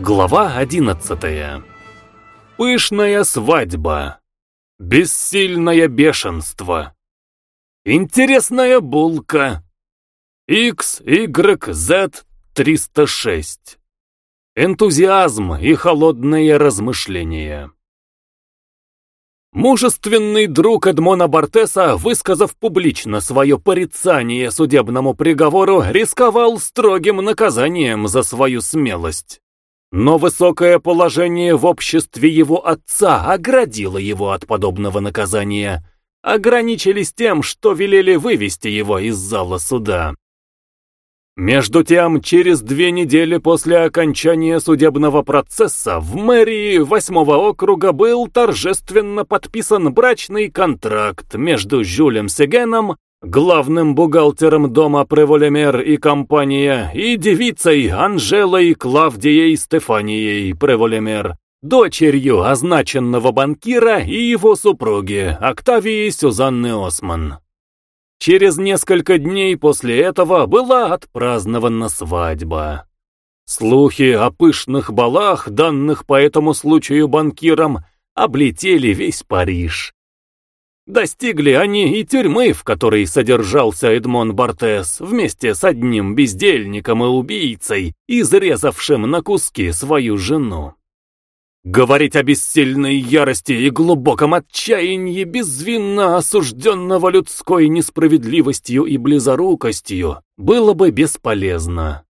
Глава одиннадцатая. Пышная свадьба. Бессильное бешенство. Интересная булка. XYZ 306. Энтузиазм и холодные размышления. Мужественный друг Эдмона Бортеса, высказав публично свое порицание судебному приговору, рисковал строгим наказанием за свою смелость. Но высокое положение в обществе его отца оградило его от подобного наказания. Ограничились тем, что велели вывести его из зала суда. Между тем, через две недели после окончания судебного процесса в мэрии восьмого округа был торжественно подписан брачный контракт между Жюлем Сегеном главным бухгалтером дома Преволемер и компания, и девицей Анжелой Клавдией Стефанией Преволемер, дочерью означенного банкира и его супруги Октавии Сюзанны Осман. Через несколько дней после этого была отпразднована свадьба. Слухи о пышных балах, данных по этому случаю банкирам, облетели весь Париж. Достигли они и тюрьмы, в которой содержался Эдмон Бортес, вместе с одним бездельником и убийцей, изрезавшим на куски свою жену. Говорить о бессильной ярости и глубоком отчаянии безвинно осужденного людской несправедливостью и близорукостью было бы бесполезно.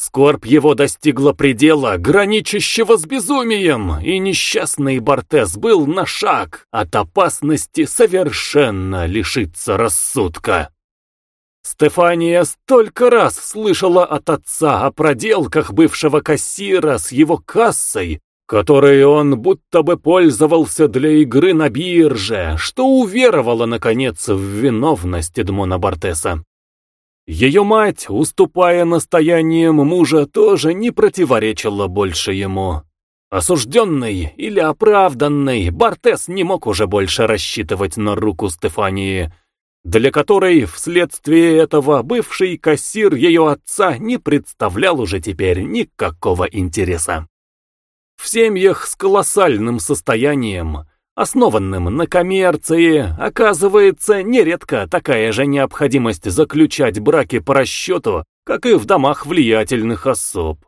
Скорбь его достигла предела, граничащего с безумием, и несчастный Бортес был на шаг от опасности совершенно лишиться рассудка. Стефания столько раз слышала от отца о проделках бывшего кассира с его кассой, которой он будто бы пользовался для игры на бирже, что уверовала, наконец, в виновность Эдмона Бортеса. Ее мать, уступая настояниям мужа, тоже не противоречила больше ему. Осужденный или оправданный, Бортес не мог уже больше рассчитывать на руку Стефании, для которой вследствие этого бывший кассир ее отца не представлял уже теперь никакого интереса. В семьях с колоссальным состоянием основанным на коммерции, оказывается нередко такая же необходимость заключать браки по расчету, как и в домах влиятельных особ.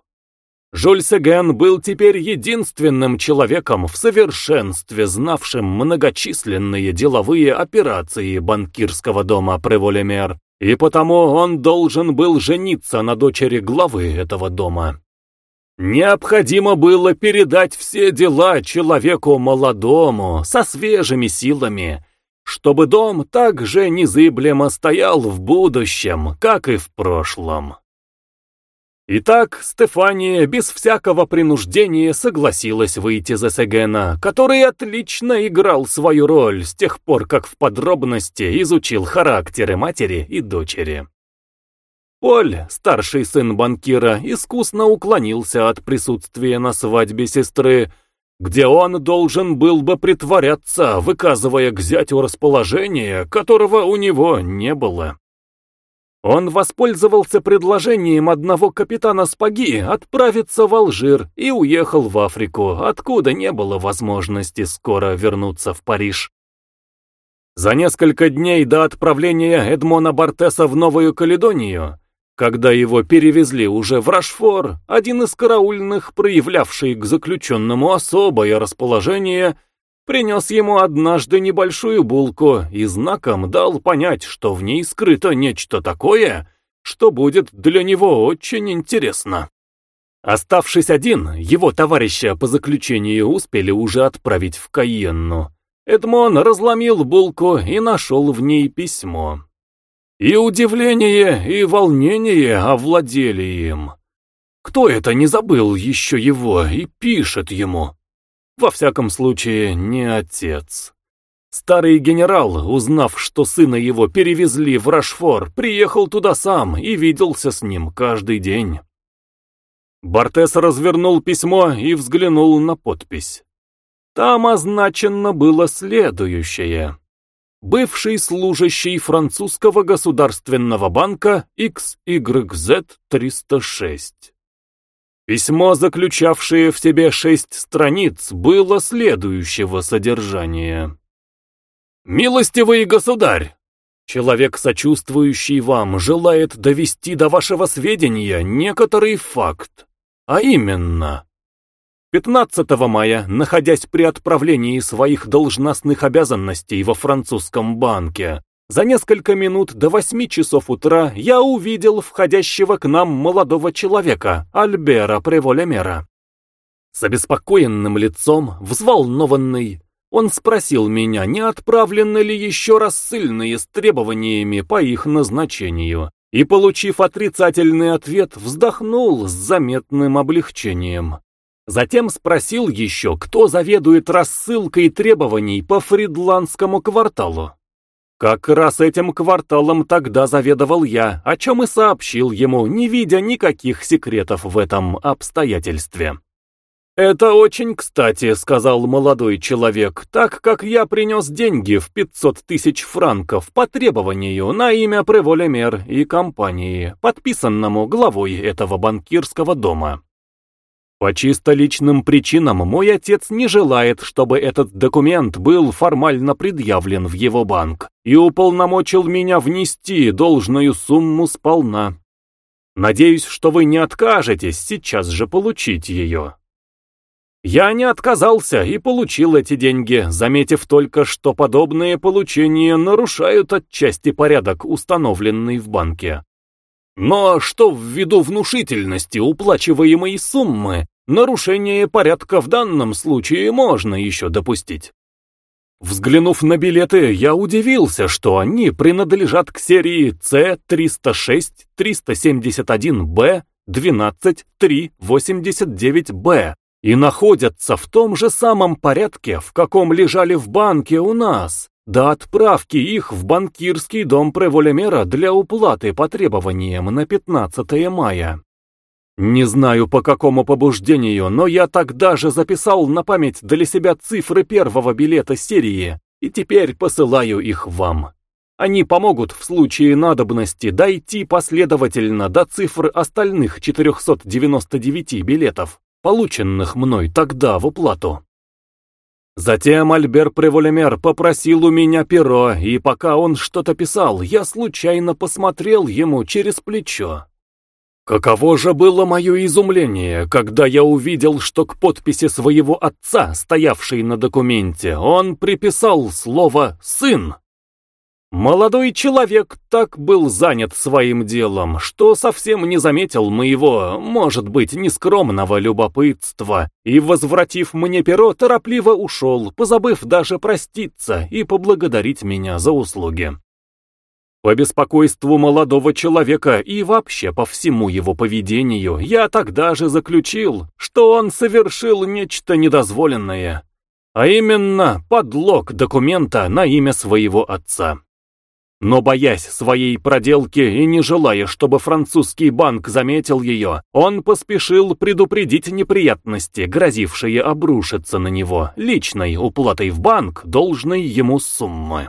Жюль Сеген был теперь единственным человеком в совершенстве знавшим многочисленные деловые операции банкирского дома Преволемер, и потому он должен был жениться на дочери главы этого дома. Необходимо было передать все дела человеку молодому, со свежими силами, чтобы дом так же незыблемо стоял в будущем, как и в прошлом. Итак, Стефания без всякого принуждения согласилась выйти за Сегена, который отлично играл свою роль с тех пор, как в подробности изучил характеры матери и дочери. Поль, старший сын банкира, искусно уклонился от присутствия на свадьбе сестры, где он должен был бы притворяться, выказывая к зятю расположение, которого у него не было. Он воспользовался предложением одного капитана Спаги отправиться в Алжир и уехал в Африку, откуда не было возможности скоро вернуться в Париж. За несколько дней до отправления Эдмона Бортеса в Новую Каледонию когда его перевезли уже в Рашфор, один из караульных, проявлявший к заключенному особое расположение, принес ему однажды небольшую булку и знаком дал понять, что в ней скрыто нечто такое, что будет для него очень интересно. Оставшись один, его товарища по заключению успели уже отправить в Кайенну. Эдмон разломил булку и нашел в ней письмо. И удивление, и волнение овладели им. Кто это не забыл еще его и пишет ему? Во всяком случае, не отец. Старый генерал, узнав, что сына его перевезли в Рашфор, приехал туда сам и виделся с ним каждый день. Бортес развернул письмо и взглянул на подпись. Там означено было следующее бывший служащий французского государственного банка XYZ-306. Письмо, заключавшее в себе шесть страниц, было следующего содержания. «Милостивый государь! Человек, сочувствующий вам, желает довести до вашего сведения некоторый факт, а именно...» 15 мая, находясь при отправлении своих должностных обязанностей во французском банке, за несколько минут до восьми часов утра я увидел входящего к нам молодого человека, Альбера Преволемера. С обеспокоенным лицом, взволнованный, он спросил меня, не отправлены ли еще рассыльные с требованиями по их назначению, и, получив отрицательный ответ, вздохнул с заметным облегчением. Затем спросил еще, кто заведует рассылкой требований по Фридландскому кварталу. Как раз этим кварталом тогда заведовал я, о чем и сообщил ему, не видя никаких секретов в этом обстоятельстве. «Это очень кстати», — сказал молодой человек, «так как я принес деньги в 500 тысяч франков по требованию на имя Преволемер и компании, подписанному главой этого банкирского дома. По чисто личным причинам мой отец не желает, чтобы этот документ был формально предъявлен в его банк и уполномочил меня внести должную сумму сполна. Надеюсь, что вы не откажетесь сейчас же получить ее. Я не отказался и получил эти деньги, заметив только, что подобные получения нарушают отчасти порядок, установленный в банке. Но что ввиду внушительности уплачиваемой суммы, Нарушение порядка в данном случае можно еще допустить. Взглянув на билеты, я удивился, что они принадлежат к серии C306, 371B, 12, 3, 89B и находятся в том же самом порядке, в каком лежали в банке у нас, до отправки их в банкирский дом Преволемера для уплаты по требованиям на 15 мая. Не знаю по какому побуждению, но я тогда же записал на память для себя цифры первого билета серии, и теперь посылаю их вам. Они помогут в случае надобности дойти последовательно до цифр остальных 499 билетов, полученных мной тогда в уплату. Затем Альбер Преволемер попросил у меня перо, и пока он что-то писал, я случайно посмотрел ему через плечо. Каково же было мое изумление, когда я увидел, что к подписи своего отца, стоявшей на документе, он приписал слово «сын». Молодой человек так был занят своим делом, что совсем не заметил моего, может быть, нескромного любопытства, и, возвратив мне перо, торопливо ушел, позабыв даже проститься и поблагодарить меня за услуги. По беспокойству молодого человека и вообще по всему его поведению, я тогда же заключил, что он совершил нечто недозволенное, а именно подлог документа на имя своего отца. Но боясь своей проделки и не желая, чтобы французский банк заметил ее, он поспешил предупредить неприятности, грозившие обрушиться на него, личной уплатой в банк должной ему суммы.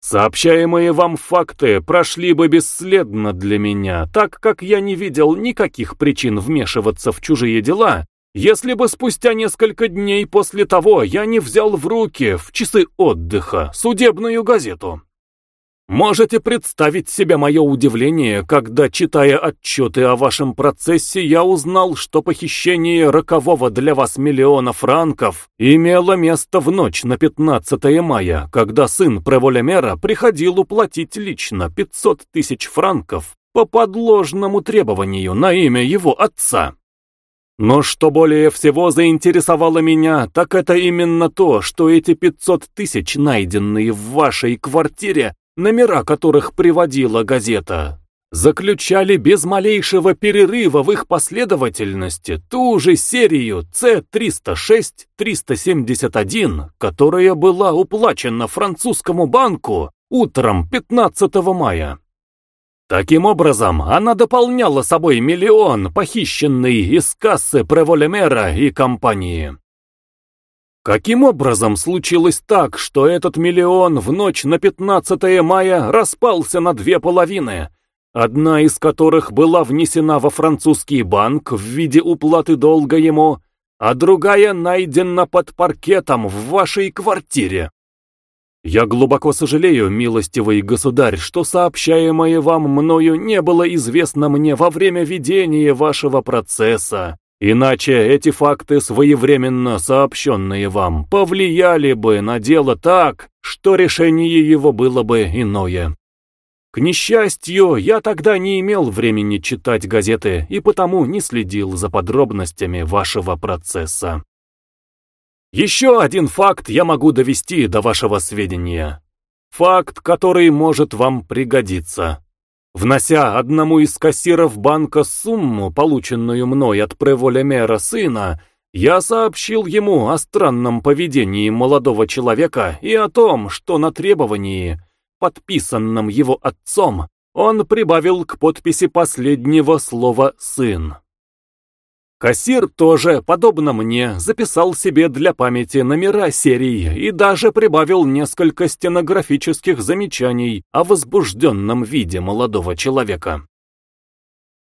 Сообщаемые вам факты прошли бы бесследно для меня, так как я не видел никаких причин вмешиваться в чужие дела, если бы спустя несколько дней после того я не взял в руки в часы отдыха судебную газету. Можете представить себе мое удивление, когда, читая отчеты о вашем процессе, я узнал, что похищение рокового для вас миллиона франков имело место в ночь на 15 мая, когда сын Преволемера приходил уплатить лично 500 тысяч франков по подложному требованию на имя его отца. Но что более всего заинтересовало меня, так это именно то, что эти 500 тысяч, найденные в вашей квартире, номера которых приводила газета, заключали без малейшего перерыва в их последовательности ту же серию C306-371, которая была уплачена французскому банку утром 15 мая. Таким образом, она дополняла собой миллион, похищенный из кассы Преволемера и компании. Каким образом случилось так, что этот миллион в ночь на 15 мая распался на две половины, одна из которых была внесена во французский банк в виде уплаты долга ему, а другая найдена под паркетом в вашей квартире. Я глубоко сожалею, милостивый государь, что сообщаемое вам мною не было известно мне во время ведения вашего процесса, иначе эти факты, своевременно сообщенные вам, повлияли бы на дело так, что решение его было бы иное. К несчастью, я тогда не имел времени читать газеты и потому не следил за подробностями вашего процесса. Еще один факт я могу довести до вашего сведения. Факт, который может вам пригодиться. Внося одному из кассиров банка сумму, полученную мной от Преволемера сына, я сообщил ему о странном поведении молодого человека и о том, что на требовании подписанном его отцом, он прибавил к подписи последнего слова «сын». Кассир тоже, подобно мне, записал себе для памяти номера серии и даже прибавил несколько стенографических замечаний о возбужденном виде молодого человека.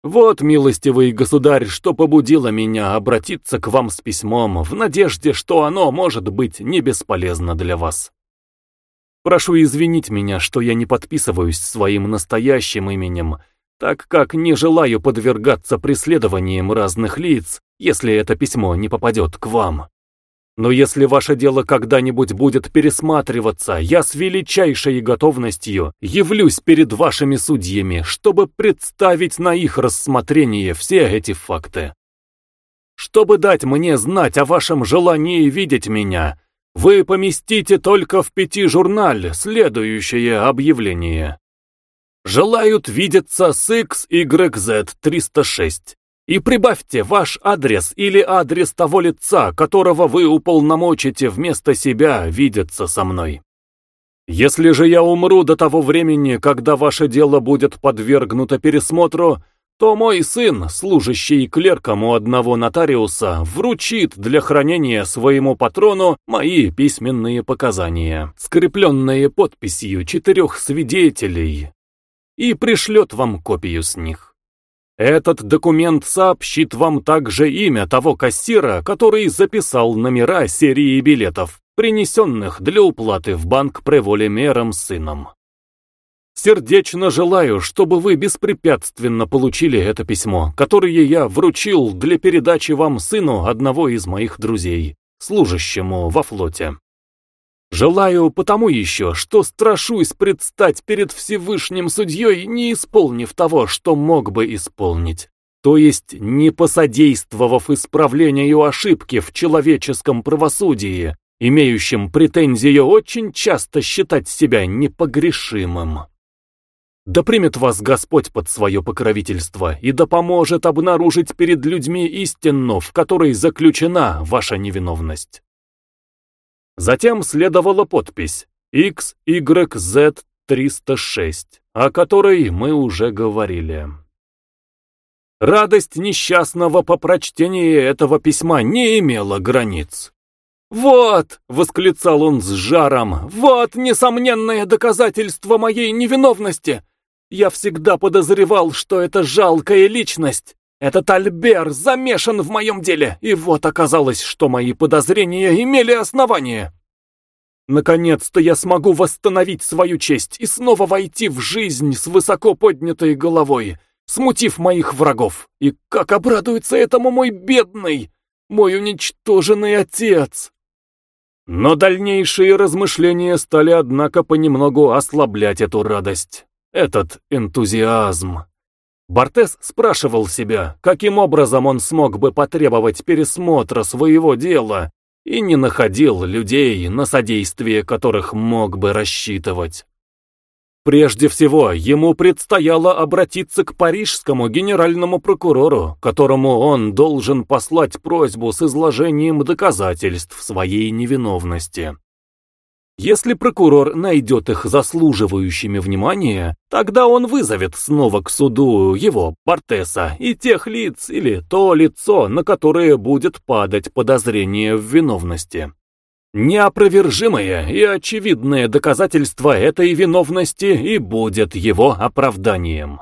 Вот, милостивый государь, что побудило меня обратиться к вам с письмом, в надежде, что оно может быть не бесполезно для вас. Прошу извинить меня, что я не подписываюсь своим настоящим именем, так как не желаю подвергаться преследованиям разных лиц, если это письмо не попадет к вам. Но если ваше дело когда-нибудь будет пересматриваться, я с величайшей готовностью явлюсь перед вашими судьями, чтобы представить на их рассмотрение все эти факты. Чтобы дать мне знать о вашем желании видеть меня, вы поместите только в пяти журнале следующее объявление. Желают видеться с XYZ306. И прибавьте ваш адрес или адрес того лица, которого вы уполномочите вместо себя видеться со мной. Если же я умру до того времени, когда ваше дело будет подвергнуто пересмотру, то мой сын, служащий клерком у одного нотариуса, вручит для хранения своему патрону мои письменные показания, скрепленные подписью четырех свидетелей, и пришлет вам копию с них. Этот документ сообщит вам также имя того кассира, который записал номера серии билетов, принесенных для уплаты в банк Преволе мером сыном. Сердечно желаю, чтобы вы беспрепятственно получили это письмо, которое я вручил для передачи вам сыну одного из моих друзей, служащему во флоте. Желаю потому еще, что страшусь предстать перед Всевышним судьей, не исполнив того, что мог бы исполнить. То есть не посодействовав исправлению ошибки в человеческом правосудии, имеющем претензию очень часто считать себя непогрешимым. Да примет вас Господь под свое покровительство и да поможет обнаружить перед людьми истину, в которой заключена ваша невиновность. Затем следовала подпись XYZ306, о которой мы уже говорили. Радость несчастного по прочтении этого письма не имела границ. «Вот!» — восклицал он с жаром. «Вот несомненное доказательство моей невиновности! Я всегда подозревал, что это жалкая личность. Этот Альбер замешан в моем деле, и вот оказалось, что мои подозрения имели основание. Наконец-то я смогу восстановить свою честь и снова войти в жизнь с высоко поднятой головой, смутив моих врагов. И как обрадуется этому мой бедный, мой уничтоженный отец. Но дальнейшие размышления стали, однако, понемногу ослаблять эту радость этот энтузиазм. Бортес спрашивал себя, каким образом он смог бы потребовать пересмотра своего дела, и не находил людей, на содействие которых мог бы рассчитывать. Прежде всего, ему предстояло обратиться к парижскому генеральному прокурору, которому он должен послать просьбу с изложением доказательств своей невиновности. Если прокурор найдет их заслуживающими внимания, тогда он вызовет снова к суду его, Бартеса, и тех лиц или то лицо, на которое будет падать подозрение в виновности. Неопровержимое и очевидное доказательство этой виновности и будет его оправданием.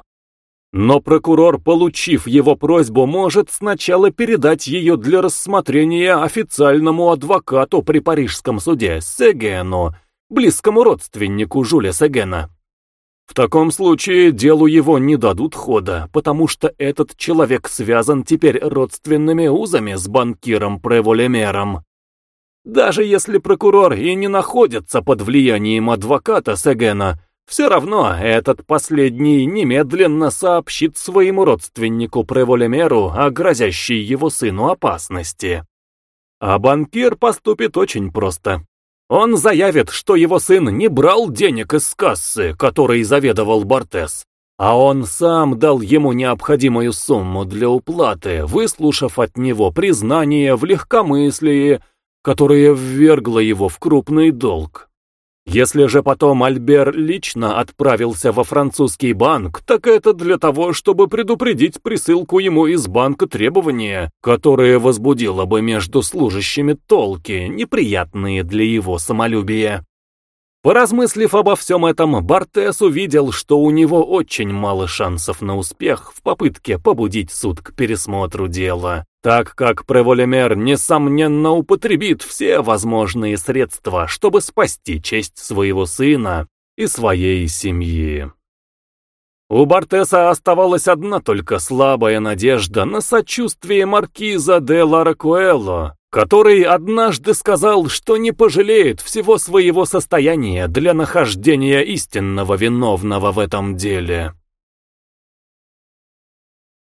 Но прокурор, получив его просьбу, может сначала передать ее для рассмотрения официальному адвокату при парижском суде Сегену, близкому родственнику Жюля Сегена. В таком случае делу его не дадут хода, потому что этот человек связан теперь родственными узами с банкиром Преволемером. Даже если прокурор и не находится под влиянием адвоката Сегена, все равно этот последний немедленно сообщит своему родственнику Преволемеру о грозящей его сыну опасности. А банкир поступит очень просто. Он заявит, что его сын не брал денег из кассы, которой заведовал Бортес, а он сам дал ему необходимую сумму для уплаты, выслушав от него признание в легкомыслии, которое ввергло его в крупный долг. Если же потом Альбер лично отправился во французский банк, так это для того, чтобы предупредить присылку ему из банка требования, которое возбудило бы между служащими толки, неприятные для его самолюбия. Поразмыслив обо всем этом, Бартес увидел, что у него очень мало шансов на успех в попытке побудить суд к пересмотру дела, так как Преволемер, несомненно, употребит все возможные средства, чтобы спасти честь своего сына и своей семьи. У Бартеса оставалась одна только слабая надежда на сочувствие маркиза де Ларакуэлло, который однажды сказал, что не пожалеет всего своего состояния для нахождения истинного виновного в этом деле.